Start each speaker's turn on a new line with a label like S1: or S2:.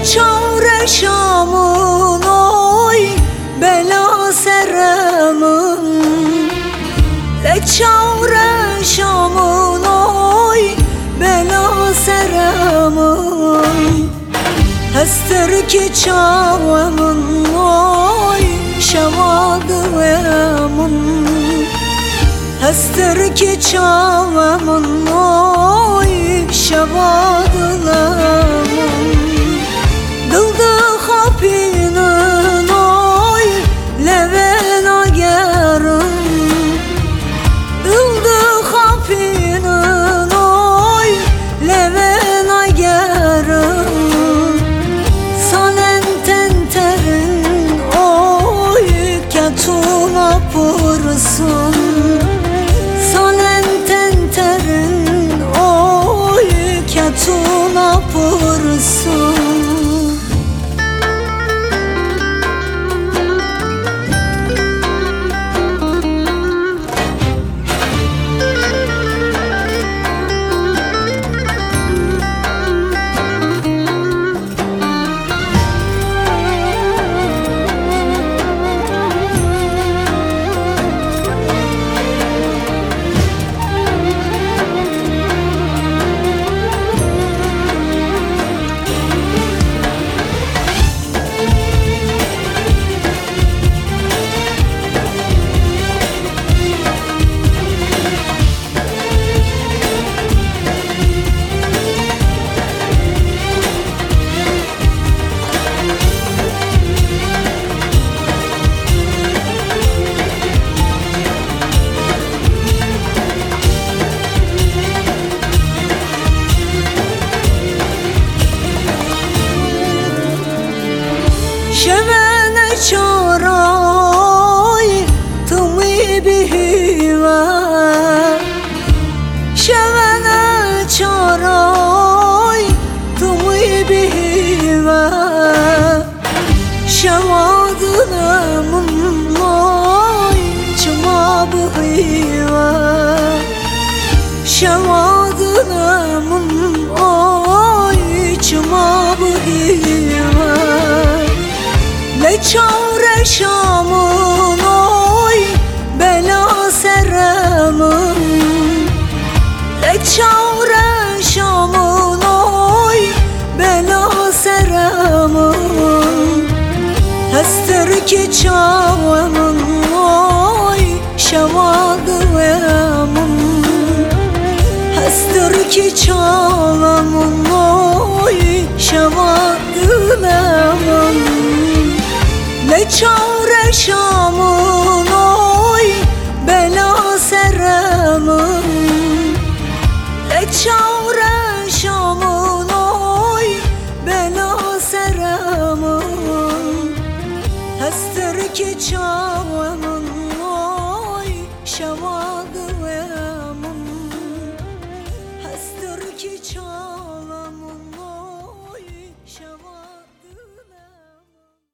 S1: Le çavre şamın oy bela seremın Le çavre şamın oy bela seremın Hester ki çavamın oy şavadı emun Hester ki çavamın oy şavadı Dıldı hapinin oy levena gerin Sanen tenterin oy katuna pırsın Sanen tenterin oy katuna pırsın Şövene çok Le çavre şamın oy bela seremın Hester ki çavamın oy şavadı emun Hester ki çavamın oy şavadı emun Le çavre şamın